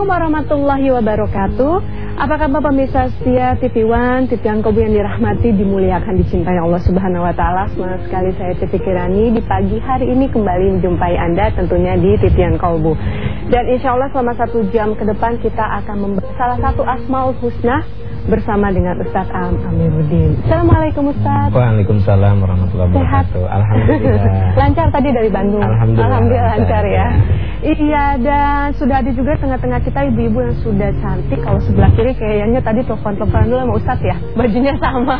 Assalamualaikum warahmatullahi wabarakatuh Apa kabar pemirsa setia TV One, TV One Kobu yang dirahmati, dimuliakan, dicintai Allah Subhanahu Wa Taala. Semangat sekali saya Titi Kirani di pagi hari ini kembali menjumpai Anda tentunya di TV One Kobu. Dan insya Allah selama satu jam ke depan kita akan membahas salah satu Asmaul Husna bersama dengan Ustadz Am Amiruddin. Assalamualaikum Ustadz. Waalaikumsalam warahmatullahi wabarakatuh. Alhamdulillah. lancar tadi dari Bandung. Alhamdulillah. Alhamdulillah lancar ya. Iya dan sudah ada juga tengah-tengah kita ibu-ibu yang sudah cantik. Kalau sebelah kiri kayaknya tadi telepon-telepon dulu sama Ustadz ya. Bajunya sama.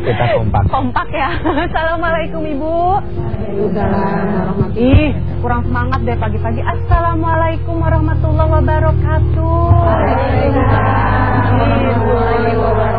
Kita kompak. Kompak ya. Assalamualaikum Ibu. Waalaikumsalam. Ih, kurang semangat deh pagi-pagi. Assalamualaikum warahmatullahi wabarakatuh. warahmatullahi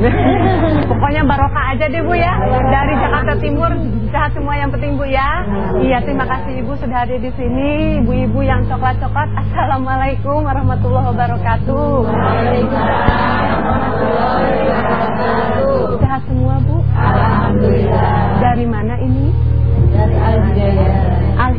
Pokoknya barokah aja deh Bu ya. Dari Jakarta Timur sehat semua yang penting Bu ya. Iya terima kasih Ibu sudah hadir di sini. Ibu-ibu yang coklat-coklat. Assalamualaikum warahmatullahi wabarakatuh. Sehat semua Bu. Alhamdulillah. Dari mana ini? Dari Al-Hidayah.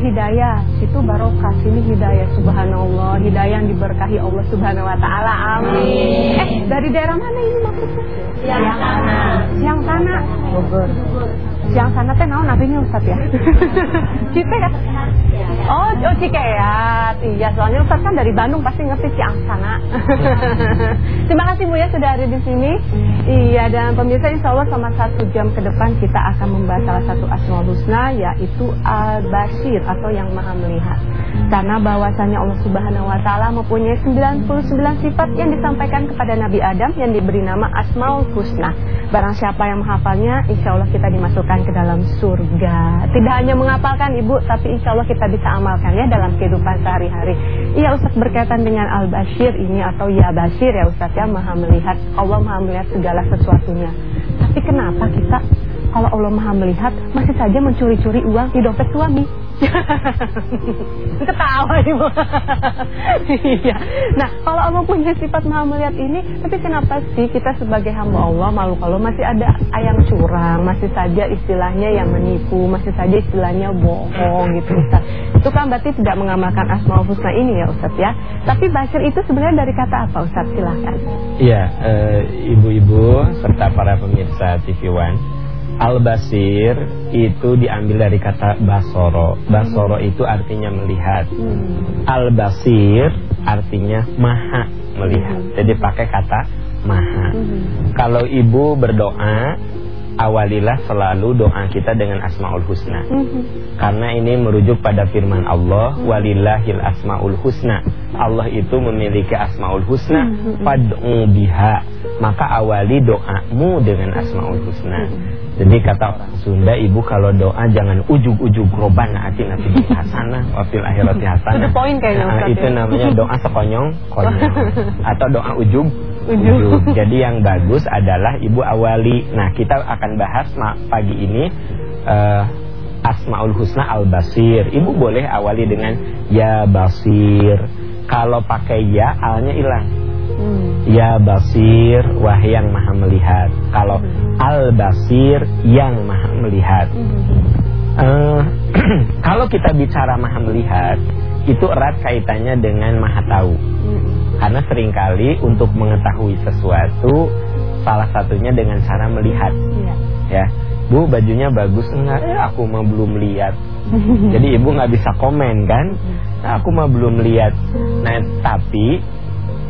Al-Hidayah, itu barokah, sini hidayah subhanallah, hidayah yang diberkahi Allah Subhanahu wa taala. Amin. Eh, dari daerah mana ini maksudnya? Yang sana. Yang sana. Bogor. Yang sana teh naon artinya Ustaz ya? Cipet. Oh, oh Cikeat. Iya, soalnya Ustaz kan dari Bandung pasti ngerti Ciang sana. Terima kasih Bu ya sudah ada di sini. Iya, dan pemirsa insya Allah selama satu jam ke depan kita akan membahas salah satu asmaul husna yaitu Al-Basir atau yang Maha Melihat. Karena bahwasanya Allah Subhanahu wa taala mempunyai 99 sifat yang disampaikan kepada Nabi Adam yang diberi nama Asmaul Husna. Barang siapa yang menghafalnya, insya Allah kita dimasukkan ke dalam surga. Tidak hanya menghafalkan Ibu, tapi insya Allah kita bisa amalkan ya dalam kehidupan sehari-hari. Iya Ustaz berkaitan dengan Al-Bashir ini atau Ya Bashir ya Ustaz ya Maha melihat, Allah Maha melihat segala sesuatunya. Tapi kenapa kita kalau Allah Maha melihat masih saja mencuri-curi uang di dompet suami? Ketawa ibu. Iya. Nah, kalau Allah punya sifat Maha melihat ini, tapi kenapa sih kita sebagai hamba Allah malu kalau masih ada ayam curang, masih saja istilahnya yang menipu, masih saja istilahnya bohong gitu Ustaz. Itu kan berarti tidak mengamalkan Asmaul Husna ini ya Ustaz ya. Tapi Basir itu sebenarnya dari kata apa Ustaz? Silahkan. Iya, ibu-ibu serta para pemirsa TV One. Al-Basir itu diambil dari kata basoro. Basoro itu artinya melihat. Al-Basir artinya maha melihat. Jadi pakai kata maha. Kalau ibu berdoa, awalilah selalu doa kita dengan Asmaul Husna. Karena ini merujuk pada firman Allah, walillahil asmaul husna. Allah itu memiliki Asmaul Husna, fad'u biha. Maka awali doamu dengan Asmaul Husna. Jadi kata Sunda, ibu kalau doa jangan ujug-ujug robana atin atin hasanah wafil akhirati hasanah. Itu poin kayaknya Nah, itu ya. namanya doa sekonyong konyol atau doa ujug Jadi yang bagus adalah ibu awali. Nah, kita akan bahas pagi ini eh, Asmaul Husna Al Basir. Ibu boleh awali dengan ya Basir. Kalau pakai ya alnya hilang. Hmm. Ya Basir, wahai yang maha melihat. Kalau Al-Basir, yang maha melihat. Eh, kalau kita bicara maha melihat, itu erat kaitannya dengan maha tahu. Karena sering kali untuk mengetahui sesuatu, salah satunya dengan cara melihat. Iya. Ya, Bu bajunya bagus enggak? Eh, aku mah belum lihat. Jadi ibu nggak bisa komen kan? Nah, aku mah belum lihat. Nah, tapi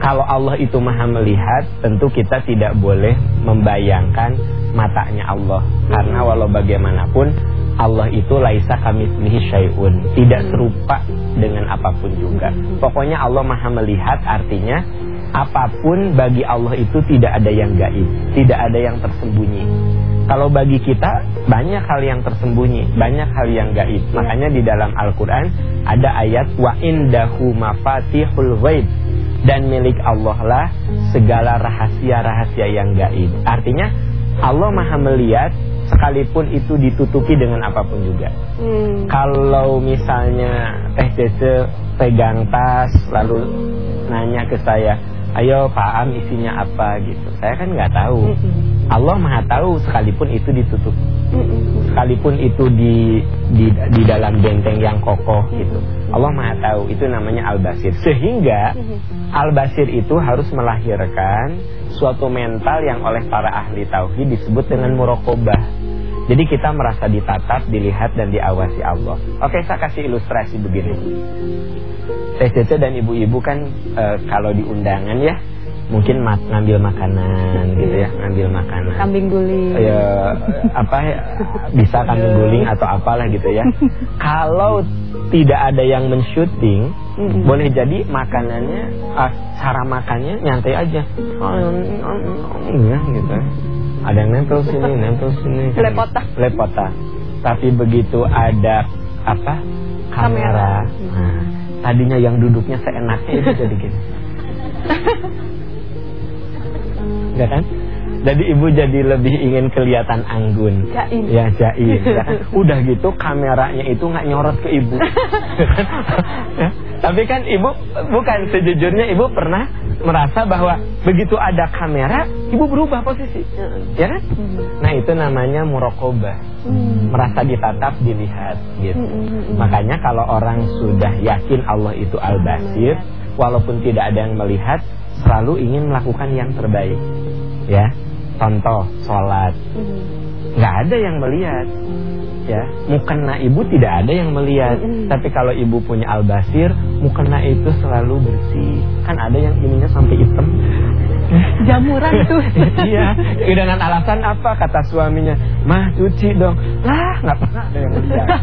kalau Allah itu maha melihat, tentu kita tidak boleh membayangkan matanya Allah. Karena walau bagaimanapun, Allah itu laisa kamitslihi syai'un, tidak serupa dengan apa pun juga. Pokoknya Allah maha melihat artinya apa pun bagi Allah itu tidak ada yang gaib, tidak ada yang tersembunyi. Kalau bagi kita banyak hal yang tersembunyi, banyak hal yang gaib. Makanya di dalam Al-Qur'an ada ayat wa indahu mafatihul ghaib dan milik Allah lah segala rahasia-rahasia yang gaib. Artinya Allah Maha melihat sekalipun itu ditutupi dengan apa pun juga. Hmm. Kalau misalnya Teh Cece pegang tas lalu nanya ke saya, ayo Pak Am isinya apa gitu. Saya kan nggak tahu. Mm-mm. Allah Maha tahu sekalipun itu ditutup. Mm-mm. Sekalipun itu di di di dalam benteng yang kokoh gitu. Allah Maha tahu. Itu namanya Al-Basir. Sehingga Mm-mm. Al-Basir itu harus melahirkan suatu mental yang oleh para ahli tauhid disebut dengan murokobah. Jadi kita merasa ditatap, dilihat dan diawasi Allah. Oke, saya kasih ilustrasi begini. Teh Cece dan ibu-ibu kan eh, kalau di undangan ya mungkin mak ngambil makanan gitu ya, ngambil makanan. Kambing guling. Ya apa bisa kambing guling atau apalah gitu ya. Kalau tidak ada yang men-shooting, Mm-mm. boleh jadi makanannya ah, cara makannya nyantai aja. Ya, gitu. Ada yang nempel sini, nempel sini. Lepota. Lepota. Tapi begitu ada apa? Kamera. Kamera. Nah, tadinya yang duduknya seenaknya itu jadi gini. Enggak kan? Jadi ibu jadi lebih ingin kelihatan anggun. Jaim. Ya jaim. ya kan? Udah gitu kameranya itu nggak nyorot ke ibu. Ya, Tapi kan ibu bukan sejujurnya ibu pernah merasa bahwa begitu ada kamera ibu berubah posisi. Ya kan? Nah itu namanya murokobah. Mm. Merasa ditatap, dilihat gitu. Makanya kalau orang sudah yakin Allah itu al-basir, walaupun tidak ada yang melihat, selalu ingin melakukan yang terbaik. Ya, contoh sholat, Mm. nggak ada yang melihat. Ya, mukena ibu tidak ada yang melihat. Mm. Tapi kalau ibu punya al-basir, mukena itu selalu bersih. Kan ada yang ininya sampai hitam. Jamuran tuh. iya, dengan alasan apa kata suaminya? Mah cuci dong. Lah, nggak pernah ada yang lihat.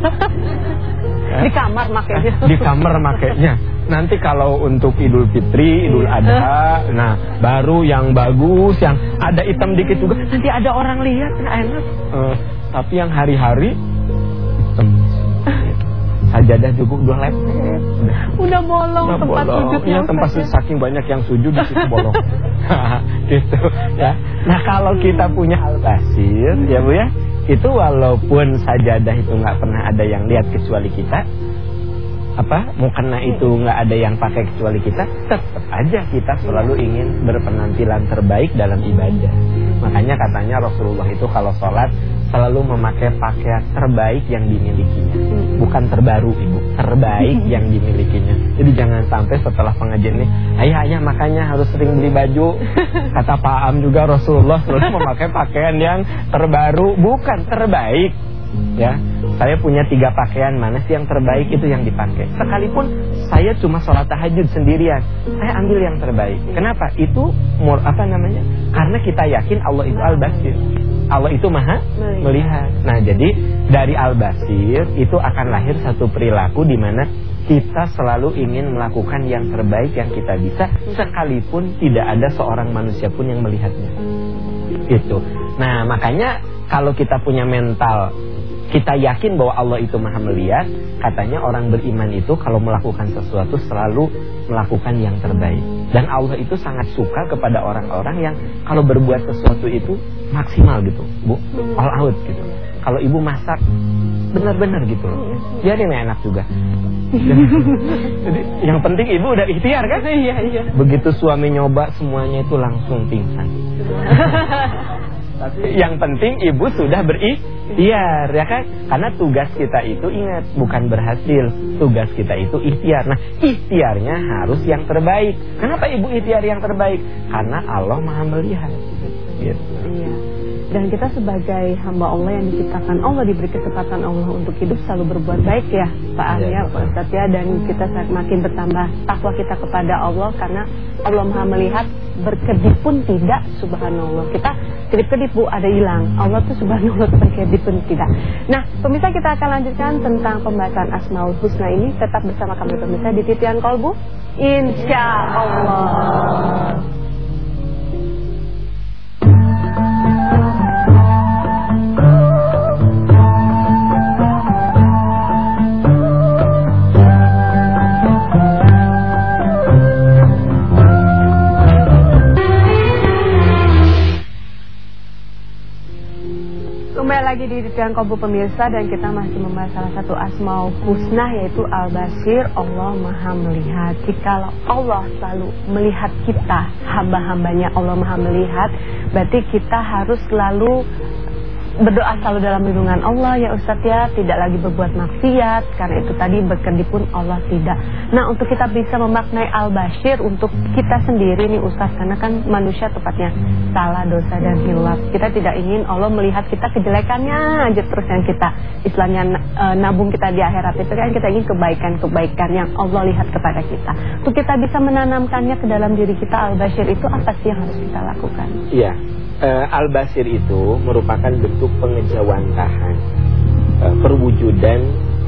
Di kamar makanya. di kamar makainya. Nanti kalau untuk Idul Fitri, Idul. Adha, nah baru yang bagus, yang ada hitam dikit juga. Nanti ada orang lihat, enak. Eh, tapi yang hari-hari. Sajadah juga udah lepet. Udah. Udah bolong Udah tempat bolong. sujudnya. Iya, tempat ya. saking banyak yang sujud di situ bolong. gitu ya. Nah, kalau kita punya al-basir ya Bu ya, itu walaupun sajadah itu nggak pernah ada yang lihat kecuali kita, apa mukena itu nggak ada yang pakai kecuali kita tetap aja kita selalu ingin berpenampilan terbaik dalam ibadah makanya katanya Rasulullah itu kalau sholat selalu memakai pakaian terbaik yang dimilikinya. Bukan terbaru ibu. Terbaik yang dimilikinya. Jadi jangan sampai setelah pengajian ini ayah ayah makanya harus sering beli baju. Kata Pak Am juga Rasulullah selalu memakai pakaian yang terbaru. Bukan terbaik ya saya punya tiga pakaian mana sih yang terbaik itu yang dipakai? Sekalipun saya cuma sholat tahajud sendirian saya ambil yang terbaik. Kenapa? Itu mur apa namanya? Karena kita yakin Allah itu al basir Allah itu maha Melihat. nah jadi dari al basir itu akan lahir satu perilaku di mana kita selalu ingin melakukan yang terbaik yang kita bisa sekalipun tidak ada seorang manusia pun yang melihatnya. Itu. Nah, makanya kalau kita punya mental kita yakin bahwa Allah itu maha melihat. Katanya orang beriman itu kalau melakukan sesuatu selalu melakukan yang terbaik. Dan Allah itu sangat suka kepada orang-orang yang kalau berbuat sesuatu itu maksimal gitu Bu, all out gitu. Kalau ibu masak benar-benar gitu loh. Jadi enak juga. Jadi yang penting ibu udah ikhtiar kan? Iya, iya. Begitu suami nyoba semuanya itu langsung pingsan yang penting ibu sudah berikhtiar ya kan? Karena tugas kita itu ingat bukan berhasil, tugas kita itu ikhtiar. Nah, ikhtiarnya harus yang terbaik. Kenapa ibu ikhtiar yang terbaik? Karena Allah Maha melihat. Gitu. Iya. Dan kita sebagai hamba Allah yang diciptakan Allah diberi kesempatan Allah untuk hidup selalu berbuat baik ya Pak Am Iya, ya Pak. Ustadz ya. Dan kita makin bertambah takwa kita kepada Allah karena Allah Maha melihat berkedip pun tidak subhanallah. Kita kedip-kedip Bu ada hilang. Allah tuh subhanallah berkedip pun tidak. Nah pemirsa kita akan lanjutkan tentang pembahasan Asmaul Husna ini. Tetap bersama kami pemirsa di Titian Kolbu. Insya Allah lagi di Dengan Kobu Pemirsa dan kita masih membahas salah satu asmaul husna yaitu Al-Basir Allah Maha Melihat. Jika Allah selalu melihat kita hamba-hambanya Allah Maha Melihat Berarti kita harus selalu berdoa selalu dalam lindungan Allah. Ya Ustadz ya tidak lagi berbuat maksiat. Karena itu tadi berkendi pun Allah tidak. Nah untuk kita bisa memaknai al-bashir untuk kita sendiri nih Ustadz karena kan manusia tepatnya salah dosa dan hilaf kita tidak ingin Allah melihat kita kejelekannya aja terus yang kita istilahnya e, nabung kita di akhirat. Itu kan kita ingin kebaikan-kebaikan yang Allah lihat kepada kita. Untuk kita bisa menanamkannya ke dalam diri kita al-bashir itu apa sih yang harus kita lakukan? Iya uh, Al-Basir itu merupakan bentuk pengejawantahan uh, perwujudan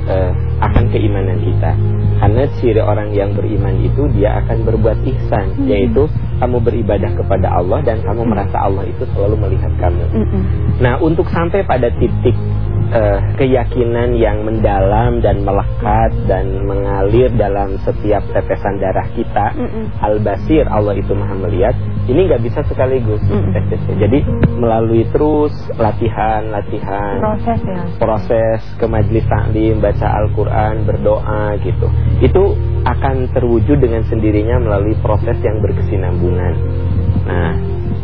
uh, akan keimanan kita. Karena ciri orang yang beriman itu dia akan berbuat ihsan, hmm. yaitu kamu beribadah kepada Allah dan kamu merasa Allah itu selalu melihat kamu. Hmm. Nah, untuk sampai pada titik uh, keyakinan yang mendalam dan melekat dan mengalir dalam setiap tetesan darah kita. Mm -mm. Al-Basir, Allah itu maha melihat. Ini nggak bisa sekaligus. Mm -mm. Jadi melalui terus latihan-latihan. Proses ya. Proses ke majelis taklim, baca Al-Quran, berdoa gitu. Itu akan terwujud dengan sendirinya melalui proses yang berkesinambungan. Nah,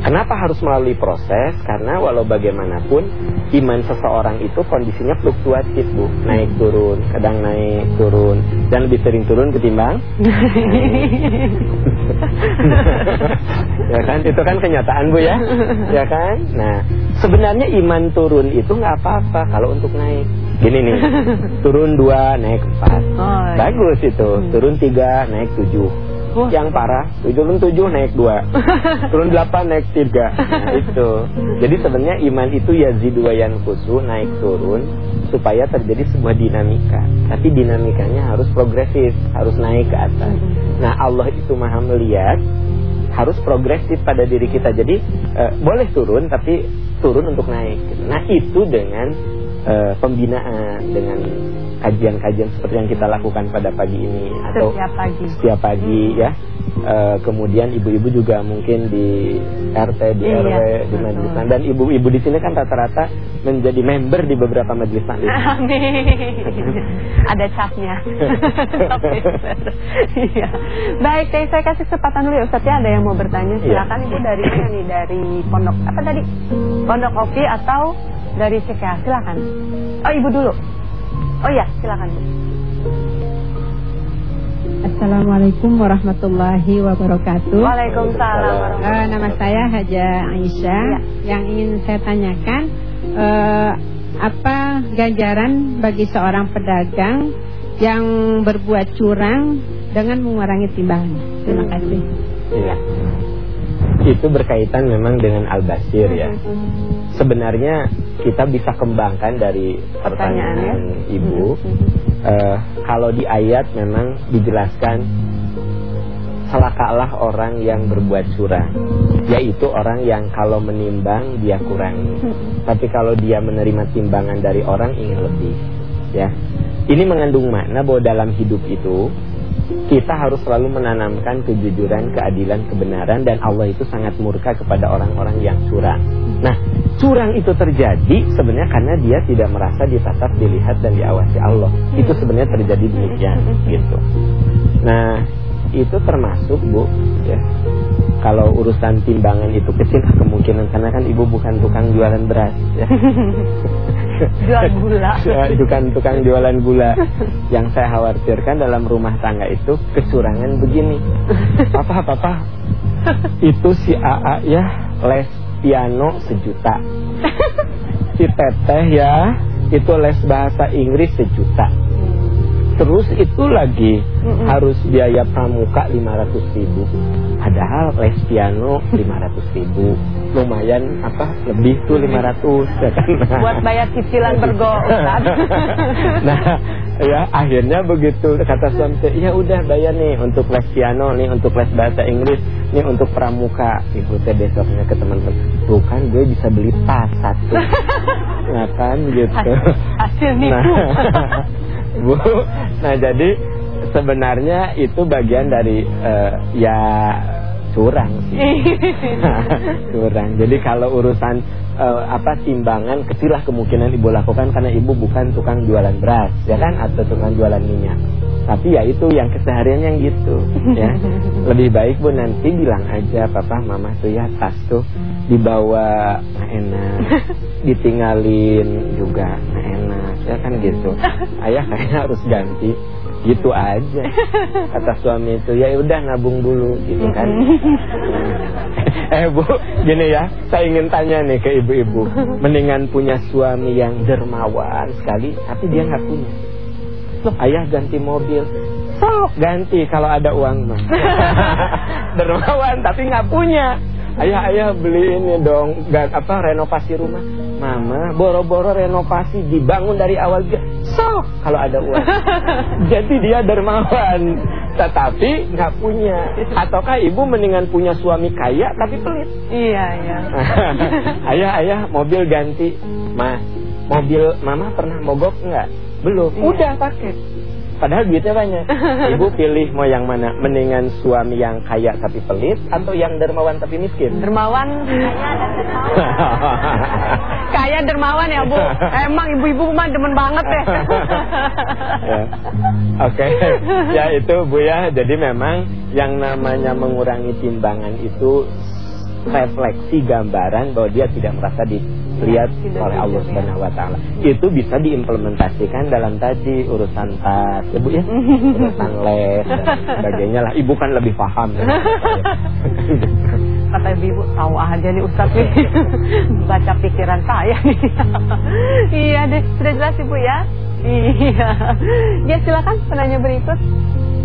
Kenapa harus melalui proses? Karena walau bagaimanapun iman seseorang itu kondisinya fluktuatif, Bu. Naik turun, kadang naik turun dan lebih sering turun ketimbang ya kan? Itu kan kenyataan, Bu ya. Ya kan? Nah, sebenarnya iman turun itu nggak apa-apa kalau untuk naik. Gini nih, turun dua, naik empat. Oh, iya. Bagus itu. Turun tiga, naik tujuh Oh. Yang parah, turun tujuh naik dua, turun delapan naik tiga. Nah, itu. Jadi sebenarnya iman itu ya ziduayan khusu naik turun supaya terjadi sebuah dinamika. Tapi dinamikanya harus progresif, harus naik ke atas. Nah Allah itu maha melihat harus progresif pada diri kita. Jadi eh, boleh turun tapi turun untuk naik. Nah itu dengan eh, pembinaan dengan kajian-kajian seperti yang kita lakukan pada pagi ini atau setiap pagi, setiap pagi ya. E, kemudian ibu-ibu juga mungkin di RT, di iya, RW, di majelis dan ibu-ibu di sini kan rata-rata menjadi member di beberapa majelis taklim. Amin. Ada capnya. Iya. Baik, saya kasih kesempatan dulu ya Ustaz ya ada yang mau bertanya iya. silakan Ibu dari mana nih dari Pondok apa tadi? Pondok Kopi atau dari CKA silakan. Oh, Ibu dulu. Oh ya, silakan Bu. Assalamualaikum warahmatullahi wabarakatuh. Waalaikumsalam. Uh, nama saya Haja Aisyah. Ya. Yang ingin saya tanyakan, uh, apa ganjaran bagi seorang pedagang yang berbuat curang dengan mengurangi timbangan? Terima kasih. Iya. Itu berkaitan memang dengan al-basir ya. Sebenarnya kita bisa kembangkan dari pertanyaan, pertanyaan Ibu. Uh, kalau di ayat memang dijelaskan celakalah orang yang berbuat curang, yaitu orang yang kalau menimbang dia kurangi, tapi kalau dia menerima timbangan dari orang ingin lebih, ya. Ini mengandung makna bahwa dalam hidup itu kita harus selalu menanamkan kejujuran, keadilan, kebenaran dan Allah itu sangat murka kepada orang-orang yang curang. Nah, curang itu terjadi sebenarnya karena dia tidak merasa ditatap, dilihat dan diawasi Allah. Itu sebenarnya terjadi demikian gitu. Nah, itu termasuk Bu ya. Kalau urusan timbangan itu kecil kemungkinan karena kan ibu bukan tukang jualan beras ya. Jual gula. Bukan tukang jualan gula. Yang saya khawatirkan dalam rumah tangga itu kecurangan begini. Papa, papa, itu si AA ya les piano sejuta. Si teteh ya itu les bahasa Inggris sejuta. Terus itu lagi. Mm -mm. harus biaya pramuka 500 ribu. Padahal les piano 500 ribu. Lumayan apa lebih tuh 500 ya kan? Buat bayar cicilan bergo Nah ya akhirnya begitu kata suami Ya udah bayar nih untuk les piano nih Untuk les bahasa Inggris Nih untuk pramuka. Ibu teh besoknya ke teman-teman Bukan gue bisa beli tas satu. Nah kan gitu. Hasil nipu nah, Bu. Nah, jadi sebenarnya itu bagian dari uh, ya curang sih. curang. Jadi kalau urusan eh, apa timbangan kecillah kemungkinan ibu lakukan karena ibu bukan tukang jualan beras ya kan atau tukang jualan minyak tapi ya itu yang keseharian yang gitu ya lebih baik bu nanti bilang aja papa mama tuh ya tas tuh dibawa nah enak ditinggalin juga nah enak ya kan gitu. Ayah kayaknya harus ganti. Gitu aja. Kata suami itu ya udah nabung dulu gitu kan. Eh bu gini ya. Saya ingin tanya nih ke ibu-ibu. Mendingan punya suami yang dermawan sekali tapi dia nggak punya. Ayah ganti mobil. Sok ganti kalau ada uang mah dermawan tapi nggak punya. Ayah ayah beli ini dong gak, apa renovasi rumah mama boro-boro renovasi dibangun dari awal sok kalau ada uang. Jadi dia dermawan. Tetapi nggak punya. Ataukah ibu mendingan punya suami kaya tapi pelit? Iya, iya. ayah ayah mobil ganti. Mas mobil mama pernah mogok nggak? Belum. Iya. udah pakai padahal duitnya banyak ibu pilih mau yang mana mendingan suami yang kaya tapi pelit atau yang dermawan tapi miskin Dermawan. Kaya dermawan ya, Bu. Emang ibu-ibu mah demen banget deh. ya. Oke, ya itu Bu ya. Jadi memang yang namanya mengurangi timbangan itu refleksi gambaran bahwa dia tidak merasa dilihat Tidak oleh Allah ya. Subhanahu wa taala. Itu bisa diimplementasikan dalam tadi urusan tas, ya Bu ya. Urusan les dan sebagainya lah. Ibu kan lebih paham. ya. Kata ibu tahu aja nih Ustaz nih. Baca pikiran saya nih. iya deh, sudah jelas Ibu ya? Iya. Ya silakan penanya berikut.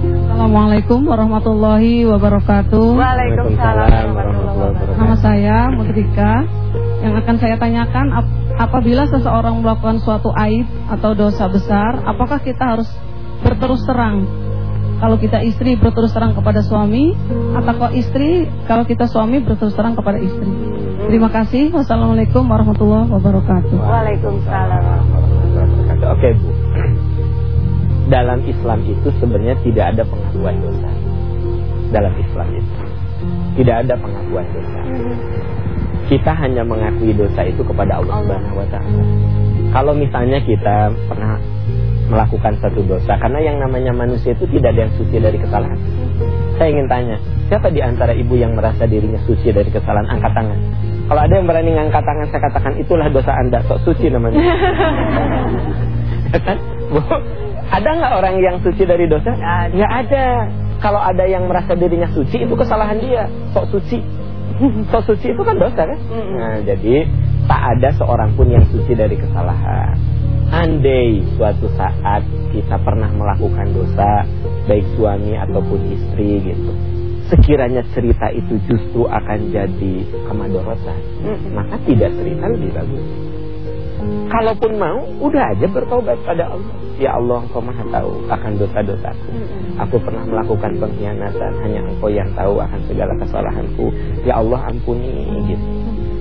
Assalamualaikum warahmatullahi wabarakatuh. Waalaikumsalam warahmatullahi wabarakatuh. Nama saya Mudrika. Yang akan saya tanyakan ap- apabila seseorang melakukan suatu aib atau dosa besar, apakah kita harus berterus terang? Kalau kita istri berterus terang kepada suami, atau kalau istri kalau kita suami berterus terang kepada istri. Terima kasih. Wassalamualaikum warahmatullahi wabarakatuh. Waalaikumsalam. Oke Bu. Dalam Islam itu sebenarnya tidak ada pengakuan dosa. Dalam Islam itu tidak ada pengakuan dosa. Kita hanya mengakui dosa itu kepada Allah Subhanahu wa taala. Kalau misalnya kita pernah melakukan satu dosa karena yang namanya manusia itu tidak ada yang suci dari kesalahan. Saya ingin tanya, siapa di antara ibu yang merasa dirinya suci dari kesalahan angkat tangan? Kalau ada yang berani ngangkat tangan, saya katakan itulah dosa Anda, sok suci namanya. Ya kan? Bu, ada nggak orang yang suci dari dosa? Nggak ada. Kalau ada yang merasa dirinya suci, itu kesalahan dia. Sok suci. Sok suci itu kan dosa kan? Nah, jadi tak ada seorang pun yang suci dari kesalahan. Andai suatu saat kita pernah melakukan dosa, baik suami ataupun istri gitu. Sekiranya cerita itu justru akan jadi kemadorotan, maka tidak cerita lebih bagus. Kalaupun mau, udah aja bertobat pada Allah. Ya Allah, Engkau Maha tahu akan dosa-dosaku. Aku pernah melakukan pengkhianatan, hanya Engkau yang tahu akan segala kesalahanku. Ya Allah, ampuni gitu.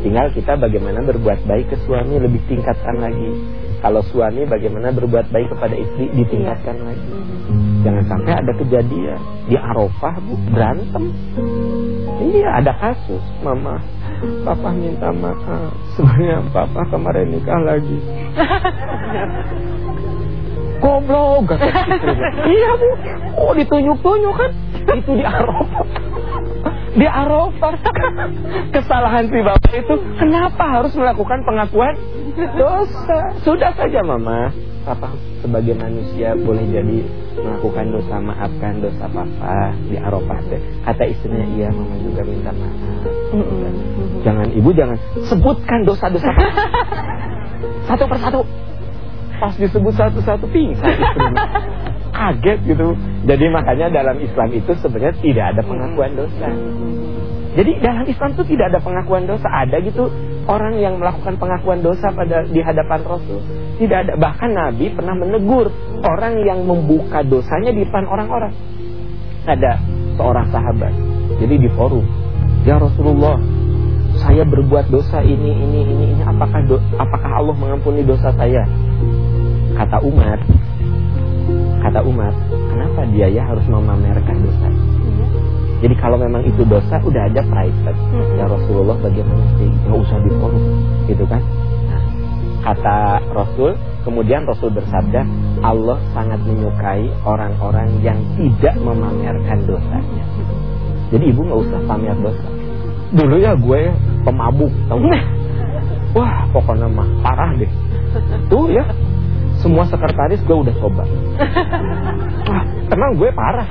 Tinggal kita bagaimana berbuat baik ke suami lebih tingkatkan lagi. Kalau suami bagaimana berbuat baik kepada istri ditingkatkan lagi. Jangan sampai ada kejadian di Arafah bu berantem. Iya ada kasus mama. Papa minta maaf. Sebenarnya papa kemarin nikah lagi. Goblok istrinya. Iya bu. Oh ditunjuk-tunjuk kan. Itu di Arafah. Di Arafah. Kesalahan si bapak itu kenapa harus melakukan pengakuan dosa? Sudah saja mama. Papa sebagai manusia boleh jadi melakukan dosa maafkan dosa papa di Arafah teh. Kata istrinya iya mama juga minta maaf. Jangan ibu jangan sebutkan dosa-dosa papa. Satu persatu. Pas disebut satu-satu pingsan istrinya. Kaget gitu. Jadi makanya dalam Islam itu sebenarnya tidak ada pengakuan dosa. Jadi dalam Islam itu tidak ada pengakuan dosa. Ada gitu orang yang melakukan pengakuan dosa pada di hadapan Rasul. Tidak ada. Bahkan Nabi pernah menegur orang yang membuka dosanya di depan orang-orang. Ada seorang sahabat. Jadi di forum, ya Rasulullah, saya berbuat dosa ini, ini, ini, ini. Apakah do, apakah Allah mengampuni dosa saya? Kata Umar, kata Umar, kenapa dia ya harus memamerkan dosa? Jadi kalau memang itu dosa udah ada private. Ya Rasulullah bagaimana sih? Nggak usah dikorup, gitu kan? Nah, kata Rasul, kemudian Rasul bersabda, Allah sangat menyukai orang-orang yang tidak memamerkan dosanya. Jadi ibu nggak usah pamer dosa. Dulu ya gue pemabuk, tahu nggak? Wah, pokoknya mah parah deh. Tuh ya, semua sekretaris gue udah coba. Wah, emang gue parah.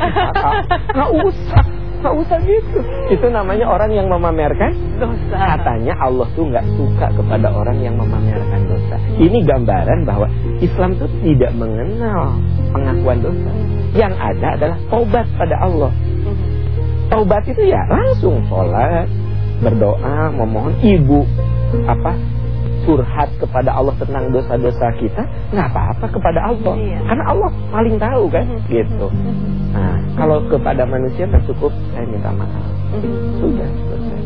Nggak usah, nggak usah gitu. Itu namanya orang yang memamerkan Dosa. Katanya Allah tuh nggak suka kepada orang yang memamerkan dosa. Ini gambaran bahwa Islam tuh tidak mengenal pengakuan dosa. Yang ada adalah taubat pada Allah. Taubat itu ya langsung sholat, berdoa, memohon ibu apa curhat kepada Allah tentang dosa-dosa kita nggak apa-apa kepada Allah Iya. karena Allah paling tahu kan gitu nah kalau kepada manusia kan cukup saya minta maaf sudah selesai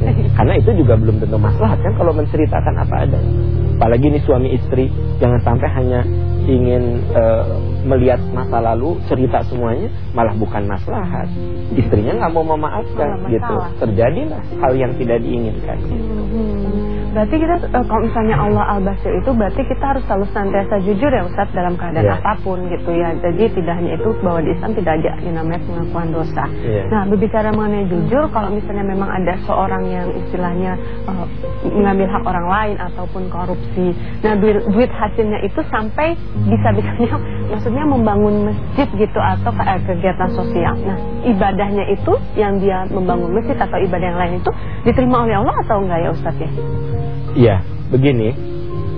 Ya, karena itu juga belum tentu masalah kan kalau menceritakan apa adanya. Apalagi nih suami istri jangan sampai hanya ingin eh, melihat masa lalu cerita semuanya malah bukan maslahat. Istrinya nggak mau memaafkan gitu. Terjadilah hal yang tidak diinginkan. gitu. Berarti kita eh, kalau misalnya Allah Al-Basir itu berarti kita harus selalu senantiasa jujur ya Ustaz dalam keadaan Iya. apa pun gitu ya. Jadi tidak hanya itu bahwa di Islam tidak ada yang namanya pengakuan dosa. Iya. Nah, berbicara mengenai jujur kalau misalnya memang ada seorang yang istilahnya eh, mengambil hak orang lain ataupun korupsi. Nah, duit, duit hasilnya itu sampai bisa-bisanya maksudnya membangun masjid gitu atau ke- eh, kegiatan sosial. Nah, ibadahnya itu yang dia membangun masjid atau ibadah yang lain itu diterima oleh Allah atau enggak ya Ustaz ya? Iya, begini.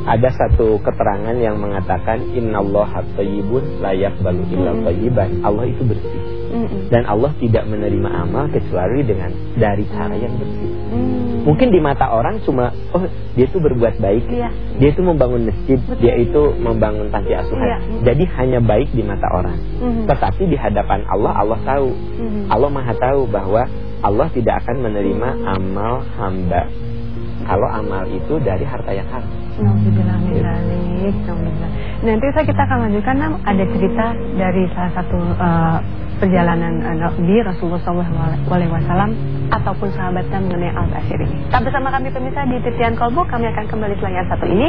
Ada satu keterangan yang mengatakan innallaha thayyibun la yaqbalu illa Mm-mm. thayyiban. Allah itu bersih Mm-mm. dan Allah tidak menerima amal kecuali dengan dari cara yang bersih. Hmm. Mungkin di mata orang cuma oh dia itu berbuat baik, Iya. dia itu membangun masjid, Betul. dia itu membangun panti asuhan. Iya. Jadi hanya baik di mata orang. Tetapi di hadapan Allah Allah tahu. Allah Maha tahu bahwa Allah tidak akan menerima amal hamba kalau amal itu dari harta yang haram. Nanti saya kita akan lanjutkan Nam, ada cerita dari salah satu eh, perjalanan eh, Nabi Rasulullah SAW ataupun sahabatnya mengenai Al-Basir ini. Tetap bersama kami pemirsa di Titian Kolbu, kami akan kembali yang satu ini.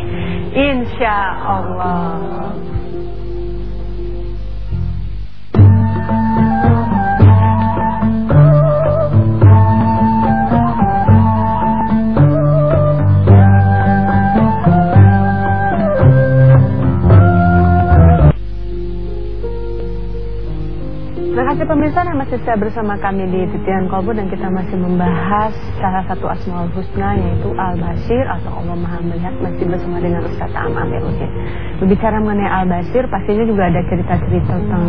Insya Allah. Kasih pemirsa yang masih setia bersama kami di Titian Kolbu dan kita masih membahas salah satu Asmaul Husna yaitu Al-Basir atau Allah Maha Melihat masih bersama dengan Ustaz Am Amiruddin. Berbicara mengenai Al-Basir pastinya juga ada cerita-cerita tentang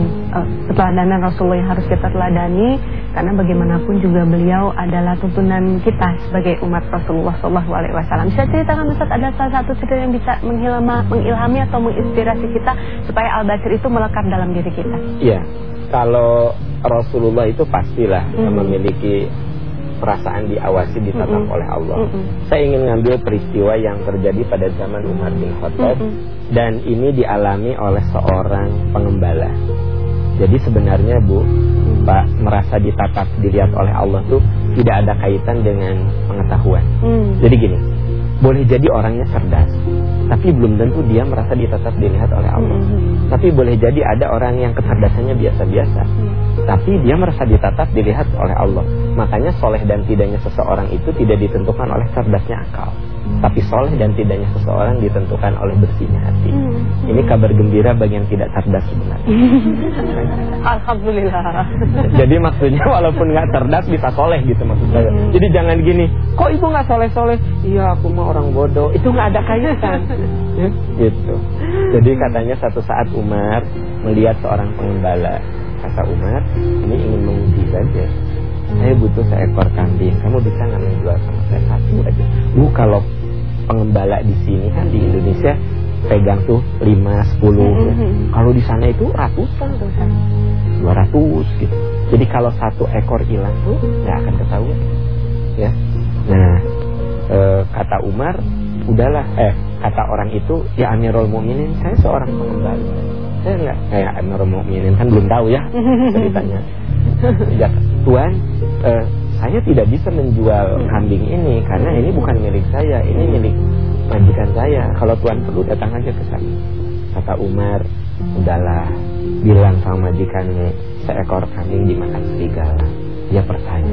keteladanan Rasulullah yang harus kita teladani karena bagaimanapun juga beliau adalah tuntunan kita sebagai umat Rasulullah SAW. Bisa ceritakan Ustaz ada salah satu cerita yang bisa menghilama, mengilhami atau menginspirasi kita supaya Al-Basir itu melekat dalam diri kita. Iya. Kalau Rasulullah itu pastilah Mhm. memiliki perasaan diawasi ditatap Mhm. oleh Allah. Mhm. Saya ingin ngambil peristiwa yang terjadi pada zaman Umar bin Khattab Mhm. dan ini dialami oleh seorang pengembala. Jadi sebenarnya Bu, Pak merasa ditatap dilihat oleh Allah tuh tidak ada kaitan dengan pengetahuan. Hmm. Jadi gini, boleh jadi orangnya cerdas, tapi belum tentu dia merasa ditatap dilihat oleh Allah. Mhm. Tapi boleh jadi ada orang yang kecerdasannya biasa-biasa, tapi dia merasa ditatap dilihat oleh Allah. Makanya soleh dan tidaknya seseorang itu tidak ditentukan oleh cerdasnya akal, tapi soleh dan tidaknya seseorang ditentukan oleh bersihnya hati. Hmm. Ini kabar gembira bagi yang tidak cerdas sebenarnya. Alhamdulillah. Jadi maksudnya walaupun nggak cerdas bisa soleh gitu maksud saya. Hmm. Jadi jangan gini, kok ibu nggak soleh-soleh? Iya aku mah orang bodoh. Itu nggak ada kaitan. Ya, gitu. Jadi katanya satu saat Umar melihat seorang pengembala. Kata Umar, ini ingin menguji saja. Saya butuh seekor kambing. Kamu bisa nggak menjual sama saya satu aja? Bu kalau pengembala di sini kan di Indonesia pegang tuh 5, 10 ya. Mhm. Kalau di sana itu ratusan tuh. 200 gitu. Jadi kalau satu ekor hilang tuh nggak akan ketahuan. Ya. Nah, eh, kata Umar, udahlah eh kata orang itu, ya Amirul Mukminin, saya seorang pengembala. Saya nggak kayak Amirul Mukminin kan belum tahu ya ceritanya. ya Tuhan eh, saya tidak bisa menjual kambing ini karena ini bukan milik saya ini milik majikan saya. Kalau Tuhan perlu datang aja ke sana. Kata Umar udahlah bilang sama majikanmu seekor kambing dimakan serigala. Dia percaya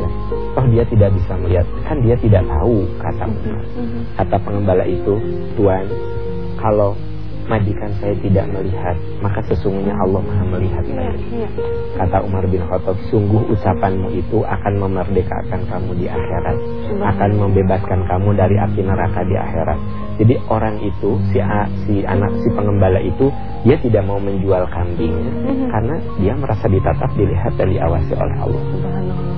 ya. oh dia tidak bisa melihat kan dia tidak tahu kata Umar. Kata pengembala itu Tuhan kalau majikan saya tidak melihat, maka sesungguhnya Allah Maha melihat saya. Iya, iya. Kata Umar bin Khattab, sungguh ucapanmu itu akan memerdekakan kamu di akhirat, akan membebaskan kamu dari api neraka di akhirat. Jadi orang itu si a, si anak si pengembala itu dia tidak mau menjual kambingnya Mhm. karena dia merasa ditatap, dilihat dan diawasi oleh Allah.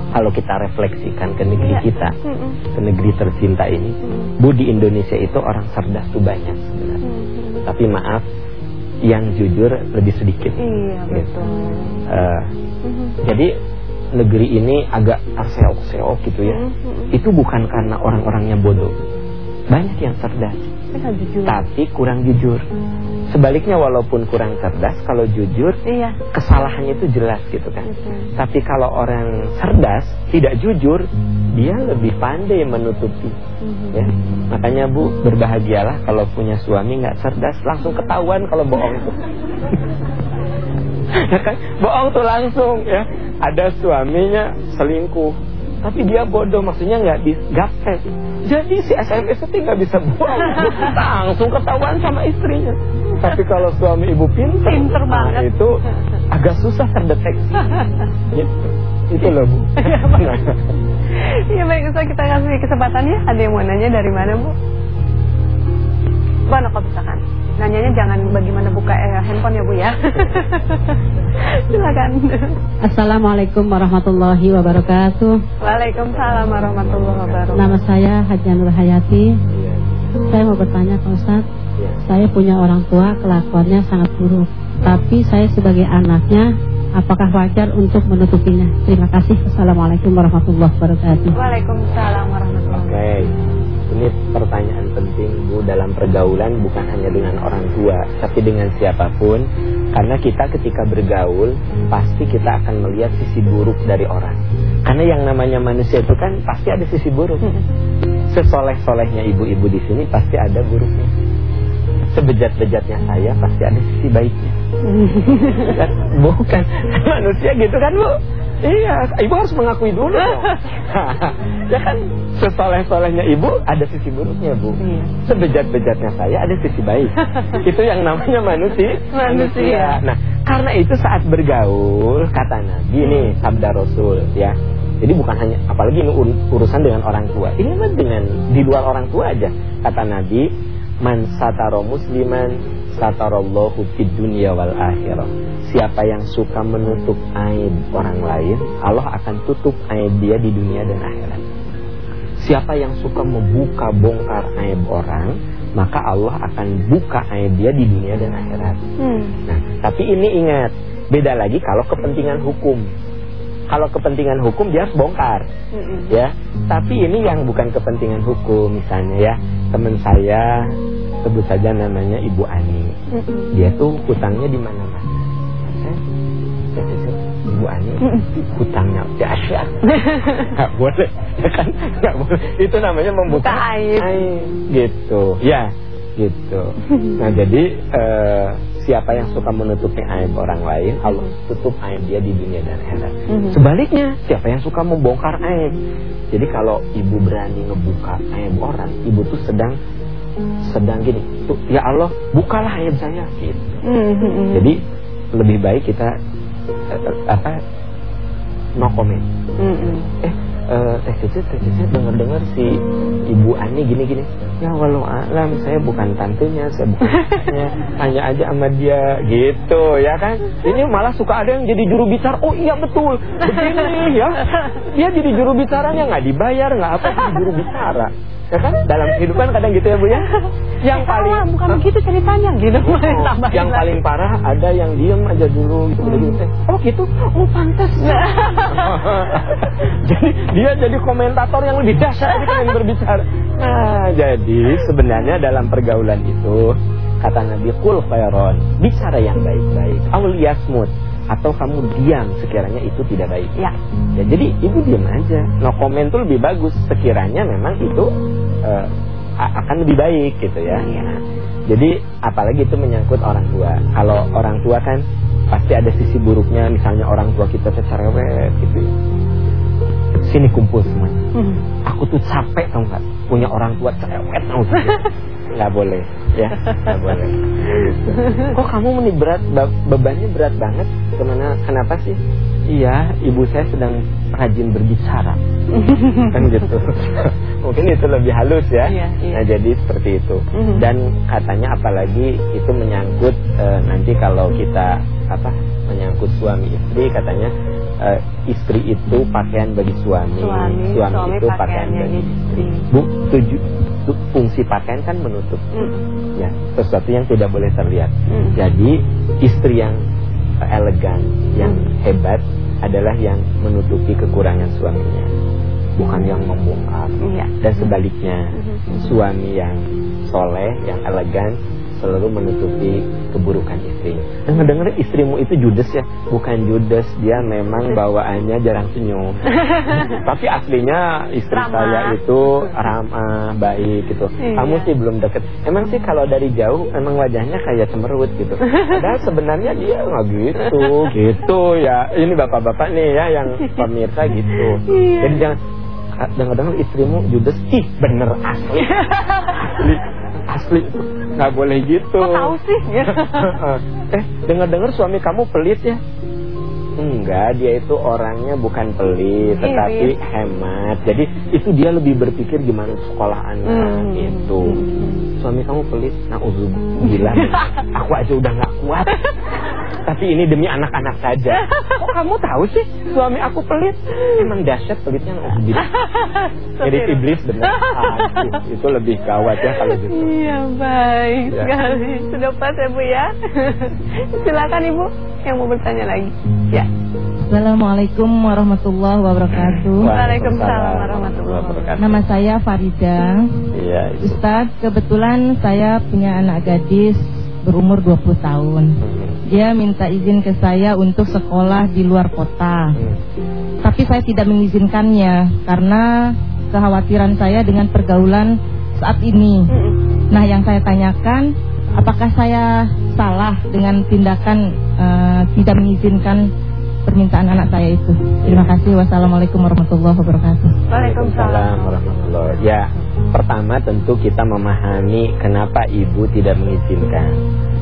Kalau kita refleksikan ke negeri Iya. kita, Mm-mm. ke negeri tercinta ini, Mm. Bu di Indonesia itu orang cerdas tuh banyak sebenarnya. Tapi maaf, yang jujur lebih sedikit. Iya betul. Eh, Mhm. jadi negeri ini agak terseok-seok gitu ya. Mhm. Itu bukan karena orang-orangnya bodoh. Banyak yang cerdas, tapi kurang jujur. Sebaliknya walaupun kurang cerdas, kalau jujur Iya. kesalahannya itu jelas gitu kan. Betul. Tapi kalau orang cerdas, tidak jujur, dia lebih pandai menutupi. Mhm. Ya, makanya Bu berbahagialah kalau punya suami nggak cerdas, langsung ketahuan kalau bohong ya kan? Bohong tuh langsung ya. Ada suaminya selingkuh, tapi dia bodoh, maksudnya nggak gaptek. Jadi si SMS itu nggak bisa bohong, langsung ketahuan sama istrinya. Tapi kalau suami ibu pinter, Pinter nah, banget. itu agak susah terdeteksi. gitu. Itu loh Bu. Iya baik, Ustaz kita kasih kesempatan ya. Ada yang mau nanya dari mana Bu? Mana bisa kan? Nanyanya jangan bagaimana buka eh, handphone ya Bu ya. Silakan. Assalamualaikum warahmatullahi wabarakatuh. Waalaikumsalam warahmatullahi wabarakatuh. Nama saya Haja Nur Hayati. Iya, Saya mau bertanya Pak Ustaz. iya. Saya punya orang tua kelakuannya sangat buruk. Tapi saya sebagai anaknya, apakah wajar untuk menutupinya? Terima kasih. Assalamualaikum warahmatullahi wabarakatuh. Waalaikumsalam warahmatullahi wabarakatuh. Oke, ini pertanyaan penting Bu dalam pergaulan bukan hanya dengan orang tua, tapi dengan siapa pun. Karena kita ketika bergaul pasti kita akan melihat sisi buruk dari orang. Karena yang namanya manusia itu kan pasti ada sisi buruk. Sesoleh-solehnya ibu-ibu di sini pasti ada buruknya. Sebejat-bejatnya saya pasti ada sisi baiknya. Kan? Bukan manusia gitu kan Bu? Iya, ibu harus mengakui dulu. ya kan sesoleh-solehnya ibu ada sisi buruknya Bu. Iya. Sebejat-bejatnya saya ada sisi baik. Itu yang namanya manusia. Manusia. Nah, karena itu saat bergaul kata Nabi ini sabda Rasul ya. Jadi bukan hanya apalagi ini ur- urusan dengan orang tua. Ini mah dengan di luar orang tua aja. Kata Nabi, "Man satara musliman satarallahu fid dunya wal akhirah." Siapa yang suka menutup aib orang lain, Allah akan tutup aib dia di dunia dan akhirat. Siapa yang suka membuka bongkar aib orang, maka Allah akan buka aib dia di dunia dan akhirat. Hmm. Nah, tapi ini ingat, beda lagi kalau kepentingan hukum. Kalau kepentingan hukum dia harus bongkar, Mm-mm. ya. Tapi ini yang bukan kepentingan hukum, misalnya ya, teman saya sebut saja namanya Ibu Ani. Dia tuh hutangnya di mana-mana. Eh, Ibu Ani hutangnya dahsyat. Nggak boleh, ya kan? Nggak boleh. Itu namanya membuka Buka aib. gitu. Ya, gitu. Nah, jadi eh, siapa yang suka menutupi aib orang lain, Allah tutup aib dia di dunia dan akhirat. Sebaliknya, siapa yang suka membongkar aib. Jadi kalau ibu berani ngebuka aib orang, ibu tuh sedang sedang gini, ya Allah, bukalah aib saya gitu. Mhm. Jadi lebih baik kita eh, eh, apa no comment. Mhm. Eh, eh, Teh Cece, Teh Cece dengar-dengar si Ibu Ani gini-gini. Ya walau alam, saya bukan tantunya, saya bukan. Tanya aja sama dia gitu, ya kan? Ini malah suka ada yang jadi juru bicara. Oh iya betul, begini ya. Dia jadi juru bicaranya nggak dibayar, nggak apa, jadi juru bicara. Ya kan? Dalam kehidupan kadang gitu ya Bu ya. Yang paling Salah, bukan begitu ceritanya gitu. Tambahin yang lagi. paling parah ada yang diem aja dulu gitu, udah gitu teh. Oh gitu, oh pantas. jadi dia jadi komentator yang lebih dahsyat lagi yang berbicara. Nah, jadi sebenarnya dalam pergaulan itu kata Nabi kul khairon, bicara yang baik-baik. Auliyasmut atau kamu diam sekiranya itu tidak baik. Ya. Ya, jadi ibu diam aja. No comment tuh lebih bagus sekiranya memang itu a- akan lebih baik gitu ya. Nah, jadi apalagi itu menyangkut orang tua. Kalau orang tua kan pasti ada sisi buruknya, misalnya orang tua kita tuh cerewet gitu. ya. Sini kumpul semua. Hmm. Aku tuh capek tau nggak punya orang tua cerewet tau? Nggak boleh ya, nggak boleh. Kok kamu ini berat, be- bebannya berat banget? Ke mana? Kenapa sih? Iya, ibu saya sedang rajin berbicara, kan gitu. Mungkin itu lebih halus ya. Iya, iya. Nah jadi seperti itu. Mhm. Dan katanya apalagi itu menyangkut eh, nanti kalau kita apa menyangkut suami istri katanya eh, istri itu pakaian bagi suami, Suami, suami itu pakaian bagi istri. Bu, tuju, tu- fungsi pakaian kan menutup Hmm. ya sesuatu yang tidak boleh terlihat. Hmm. Jadi istri yang eh, elegan, yang Hmm. hebat adalah yang menutupi kekurangan suaminya, bukan yang membongkar. Iya. Dan sebaliknya, Mhm. suami yang soleh, yang elegan selalu menutupi keburukan istri. Dan mendengar istrimu itu judes ya, bukan judes, dia memang bawaannya jarang senyum. Tapi aslinya istri Ramah. saya itu ramah, baik gitu. Iya. Kamu sih belum deket. Emang sih kalau dari jauh emang wajahnya kayak cemerut gitu. Padahal sebenarnya dia nggak gitu, gitu ya. Ini bapak-bapak nih ya yang pemirsa gitu. Iya. Jadi jangan dengar-dengar istrimu judes, ih bener asli, asli, asli nggak boleh gitu. Kok tahu sih? eh dengar-dengar suami kamu pelit ya? Enggak, dia itu orangnya bukan pelit, tetapi hemat. Jadi itu dia lebih berpikir gimana sekolah anak Hmm. itu. Suami kamu pelit, nah bilang, aku aja udah nggak kuat. Tapi ini demi anak-anak saja. Kok kamu tahu sih suami aku pelit? Emang dahsyat pelitnya bilang. Jadi iblis benar. Ah, itu lebih gawat ya kalau gitu. Iya baik Ya. sekali Sudah pas ya Bu ya Silakan Ibu Yang mau bertanya lagi Ya Assalamualaikum warahmatullahi wabarakatuh. Waalaikumsalam warahmatullahi wabarakatuh. Nama saya Farida. Iya. itu. Ustadz, kebetulan saya punya anak gadis berumur 20 tahun. Hmm. Dia minta izin ke saya untuk sekolah di luar kota. Hmm. Tapi saya tidak mengizinkannya karena kekhawatiran saya dengan pergaulan saat ini. Mm-mm. Nah, yang saya tanyakan, apakah saya salah dengan tindakan eh, tidak mengizinkan permintaan anak saya itu? Terima kasih. Wassalamualaikum warahmatullahi wabarakatuh. Waalaikumsalam warahmatullahi Ya, pertama tentu kita memahami kenapa ibu tidak mengizinkan.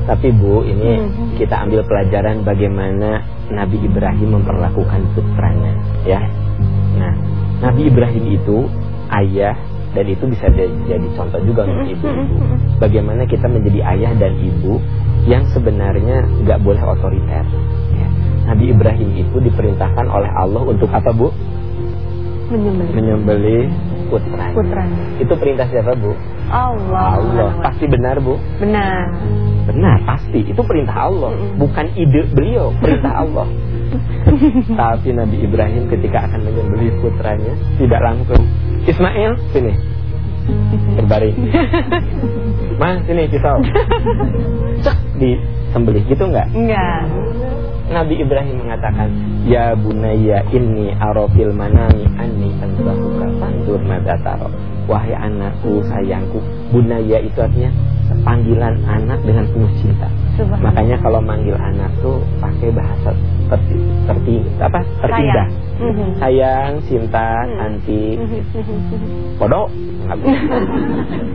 Tapi Bu, ini Mhm. kita ambil pelajaran bagaimana Nabi Ibrahim memperlakukan putranya, ya. Nah, Nabi Ibrahim itu ayah dan itu bisa jadi contoh juga untuk ibu-ibu. Bagaimana kita menjadi ayah dan ibu yang sebenarnya nggak boleh otoriter. ya. Nabi Ibrahim itu diperintahkan oleh Allah untuk apa, Bu? Menyembelih menyembelih putranya. putranya Itu perintah siapa, Bu? Allah Allah. Pasti benar, Bu? Benar Benar, pasti. Itu perintah Allah, bukan ide beliau, perintah Allah. Tapi Nabi Ibrahim ketika akan menyembelih putranya tidak langsung. Ismail, sini. Berbaring. Mas, sini pisau. Cek disembelih gitu enggak? Enggak Nabi Ibrahim mengatakan, "Ya bunayya inni arafil manami anni anzahuka fanzur madza taro." Wahai anakku, sayangku. Bunayya itu artinya panggilan anak dengan penuh cinta. Makanya kalau manggil anak tuh pakai bahasa terti, terti apa? Terindah. Sayang. Mhm. Sayang, bodoh. Nggak bisa.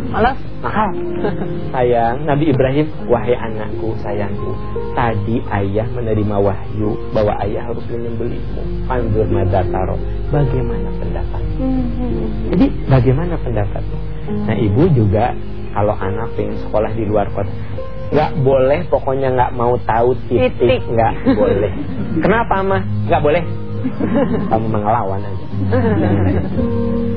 Malas Mahal. Sayang, Nabi Ibrahim, wahai anakku, sayangku. Tadi ayah menerima wahyu bahwa ayah harus menyembelihmu. Pandur madataro. Bagaimana pendapat? Mhm. Jadi bagaimana pendapat? Nah ibu juga kalau anak pengen sekolah di luar kota, nggak boleh pokoknya nggak mau tahu titik, Titik. nggak boleh. Kenapa mah? Nggak boleh. Kamu mengelawan aja.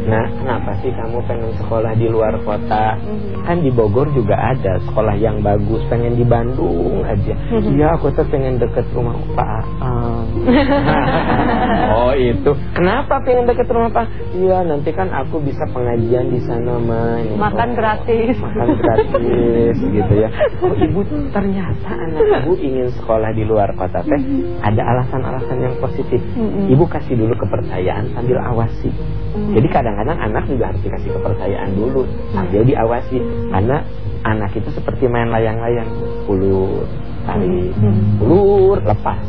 Nah, kenapa sih kamu pengen sekolah di luar kota? Kan di Bogor juga ada sekolah yang bagus, pengen di Bandung aja. Iya, aku tuh pengen deket rumah Pak Aang. oh, itu. Kenapa pengen deket rumah Pak? Iya, nanti kan aku bisa pengajian di sana, mah. Makan gratis. Makan gratis gitu ya. Oh, Ibu ternyata anak Ibu ingin sekolah di luar kota teh ada alasan-alasan yang positif. Ibu kasih dulu kepercayaan sambil awasi. Jadi kadang-kadang anak juga harus dikasih kepercayaan dulu sambil diawasi. Karena anak itu seperti main layang-layang, ulur, tarik, ulur, lepas,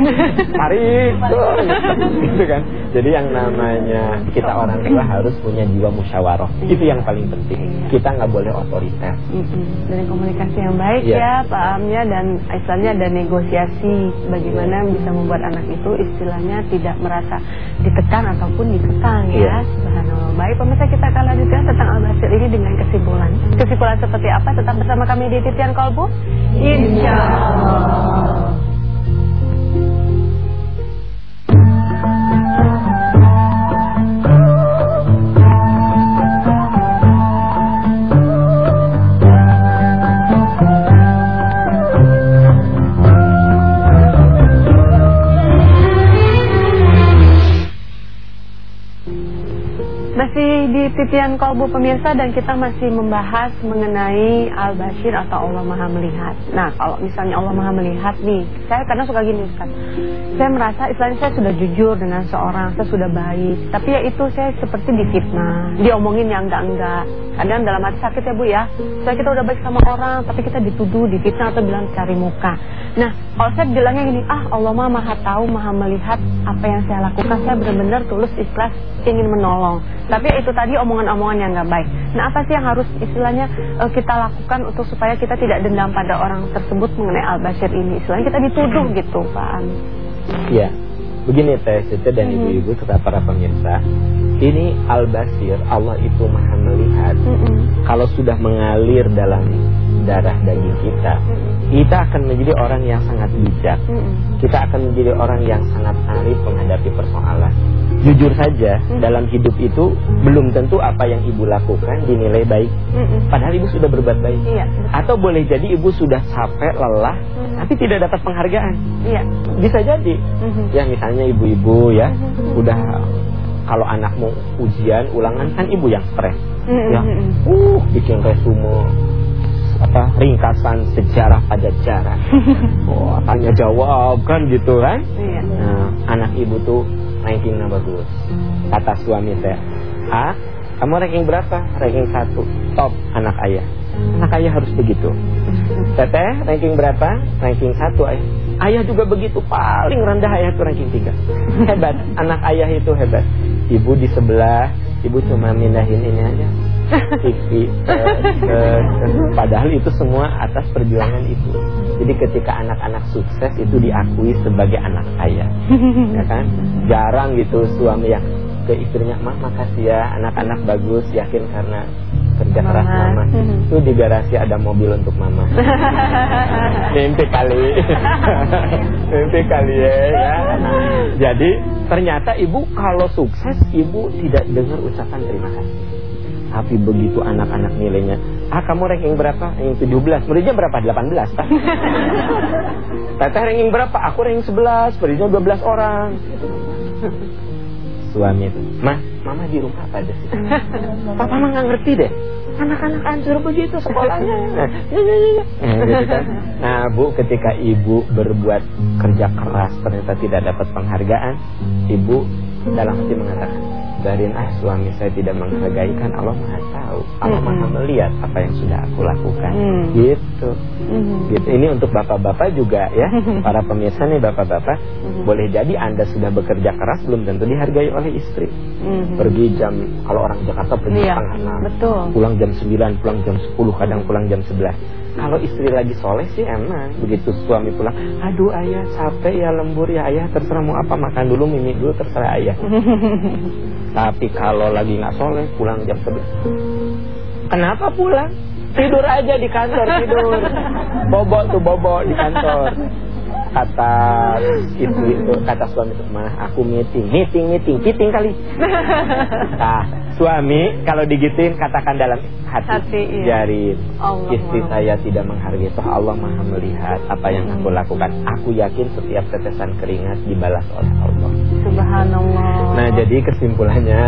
tarik, gitu kan. Jadi yang namanya kita orang tua harus punya jiwa musyawarah. Itu yang paling penting. Kita nggak boleh otoriter. Dan komunikasi yang baik Iya. ya pahamnya dan istilahnya ada negosiasi bagaimana bisa membuat anak itu istilahnya tidak merasa ditekan ataupun dikekang ya. Iya. Subhanallah. Baik pemirsa kita akan lanjutkan tentang Al-Basir ini dengan kesimpulan. Kesimpulan seperti apa tetap bersama kami di Titian Kolbu. Insya Allah. Di titian kolbu pemirsa dan kita masih membahas mengenai Al-Bashir atau Allah Maha Melihat. Nah, kalau misalnya Allah Maha Melihat nih, saya kadang suka gini Ustaz. Saya merasa istilahnya saya sudah jujur dengan seorang, saya sudah baik. Tapi ya itu saya seperti difitnah, diomongin yang enggak-enggak. Kadang dalam hati sakit ya Bu ya. Saya kita udah baik sama orang, tapi kita dituduh, difitnah atau bilang cari muka. Nah, kalau saya bilangnya gini, ah Allah Maha Maha tahu, Maha melihat apa yang saya lakukan. Saya benar-benar tulus ikhlas ingin menolong. Tapi ya itu tadi omongan-omongan yang nggak baik. Nah, apa sih yang harus istilahnya eh, kita lakukan untuk supaya kita tidak dendam pada orang tersebut mengenai Al-Bashir ini? Istilahnya kita dituduh gitu, Pak An. Ya, begini Teh Siti dan ibu-ibu serta para pemirsa. Ini Al-Basir, Allah itu maha melihat. Kalau sudah mengalir dalam darah daging kita, kita akan menjadi orang yang sangat bijak. Kita akan menjadi orang yang sangat arif menghadapi persoalan. Jujur saja, dalam hidup itu belum tentu apa yang ibu lakukan dinilai baik. Padahal ibu sudah berbuat baik. Iya, Atau boleh jadi ibu sudah capek, lelah, tapi tidak dapat penghargaan. Iya. Bisa jadi. Ya misalnya ibu-ibu ya, udah kalau anakmu ujian, ulangan kan ibu yang stres. Ya, uh bikin resume apa ringkasan sejarah pada jarak. Wah, tanya jawab kan gitu kan? Iya. Nah, anak ibu tuh rankingnya bagus. Kata suami saya, "Ah, kamu ranking berapa? Ranking satu, top anak ayah." Anak ayah harus begitu. Teteh, ranking berapa? Ranking satu ayah. Ayah juga begitu, paling rendah ayah itu ranking tiga. Hebat, anak ayah itu hebat. Ibu di sebelah, ibu cuma mindahin ini aja. Eh, eh, padahal itu semua atas perjuangan ibu. Jadi ketika anak-anak sukses itu diakui sebagai anak ayah, ya kan? Jarang gitu suami yang ke istrinya, "Mak, makasih ya, anak-anak bagus, yakin karena kerja keras Mama. mama." Itu di garasi ada mobil untuk mama. Mimpi kali. Mimpi kali ya, ya. Jadi ternyata ibu kalau sukses ibu tidak dengar ucapan terima kasih. Tapi begitu anak-anak nilainya, ah kamu ranking berapa? Ranking 17. Muridnya berapa? 18, Pak. Teteh ranking berapa? Aku ranking 11, muridnya 12 orang. Suami itu, "Mah, mama di rumah apa aja sih?" Papa mah nggak ngerti deh. Anak-anak hancur begitu sekolahnya. Nah, ya, ya, ya. Nah, gitu kan. Nah, Bu, ketika ibu berbuat kerja keras ternyata tidak dapat penghargaan, ibu dalam hati mengatakan, "Biarin ah suami saya tidak menghargai kan Allah Maha tahu. Allah Maha melihat apa yang sudah aku lakukan." Mm. Gitu. Gitu. Ini untuk bapak-bapak juga ya. Para pemirsa nih bapak-bapak, boleh jadi Anda sudah bekerja keras belum tentu dihargai oleh istri. Pergi jam kalau orang Jakarta pergi setengah enam, pulang jam 9, pulang jam 10, kadang pulang jam 11. Kalau istri lagi soleh sih emang begitu suami pulang, aduh ayah capek ya lembur ya ayah terserah mau apa makan dulu mimi dulu terserah ayah. Tapi kalau lagi nggak soleh pulang jam 11 Kenapa pulang? Tidur aja di kantor tidur. Bobo tuh bobo di kantor. Kata istri itu kata suami itu mah aku meeting meeting meeting meeting kali nah suami kalau digituin katakan dalam hati, Hati, iya. jari Allah istri Allah. saya tidak menghargai toh Allah maha melihat apa yang aku lakukan aku yakin setiap tetesan keringat dibalas oleh Allah Subhanallah. Nah jadi kesimpulannya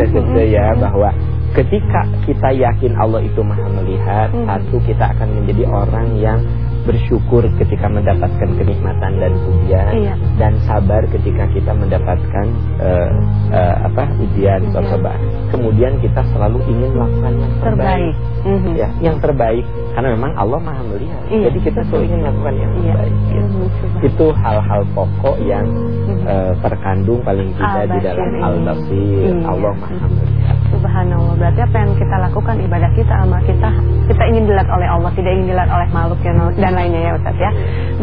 mm-mm, ya mm. bahwa ketika kita yakin Allah itu maha melihat. Satu kita akan menjadi orang yang bersyukur ketika mendapatkan kenikmatan dan pujian Iya. Dan sabar ketika kita mendapatkan eh, eh, apa ujian atau Ujian. cobaan Kemudian kita selalu ingin melakukan yang terbaik, terbaik. Mhm. Ya, yang terbaik karena memang Allah maha melihat Iya. Jadi kita selalu ingin melakukan yang Iya. terbaik gitu. Mhm, subhanallah. Itu hal-hal pokok yang Mhm. eh, terkandung paling tidak di dalam. Al-Basir Iya. Allah maha melihat Subhanallah. Berarti apa yang kita lakukan ibadah kita amal kita kita ingin dilihat oleh Allah, tidak ingin dilihat oleh makhluk dan lainnya ya Ustaz ya.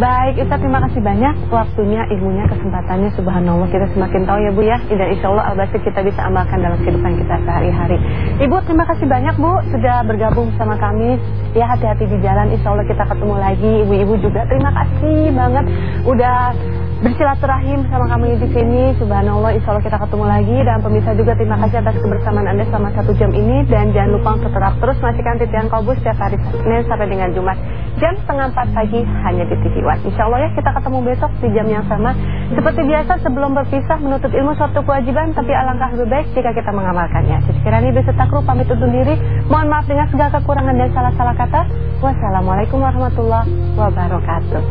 Baik Ustaz terima kasih banyak waktunya, ilmunya, kesempatannya Subhanallah kita semakin tahu ya Bu ya. Dan insya Allah Al-Basir kita bisa amalkan dalam kehidupan kita sehari-hari. Ibu terima kasih banyak Bu sudah bergabung bersama kami. Ya hati-hati di jalan insya Allah kita ketemu lagi. Ibu-ibu juga terima kasih banget udah bersilaturahim sama kami di sini. Subhanallah, insya Allah kita ketemu lagi. Dan pemirsa juga terima kasih atas kebersamaan Anda selama satu jam ini. Dan jangan lupa untuk tetap terus menyaksikan titian Kobus setiap hari Senin sampai dengan Jumat. Jam setengah empat pagi hanya di TV One. Insya Allah ya kita ketemu besok di jam yang sama. Seperti biasa sebelum berpisah menuntut ilmu suatu kewajiban. Tapi alangkah lebih baik jika kita mengamalkannya. Sisi Kirani beserta kru pamit undur diri. Mohon maaf dengan segala kekurangan dan salah-salah kata. Wassalamualaikum warahmatullahi wabarakatuh.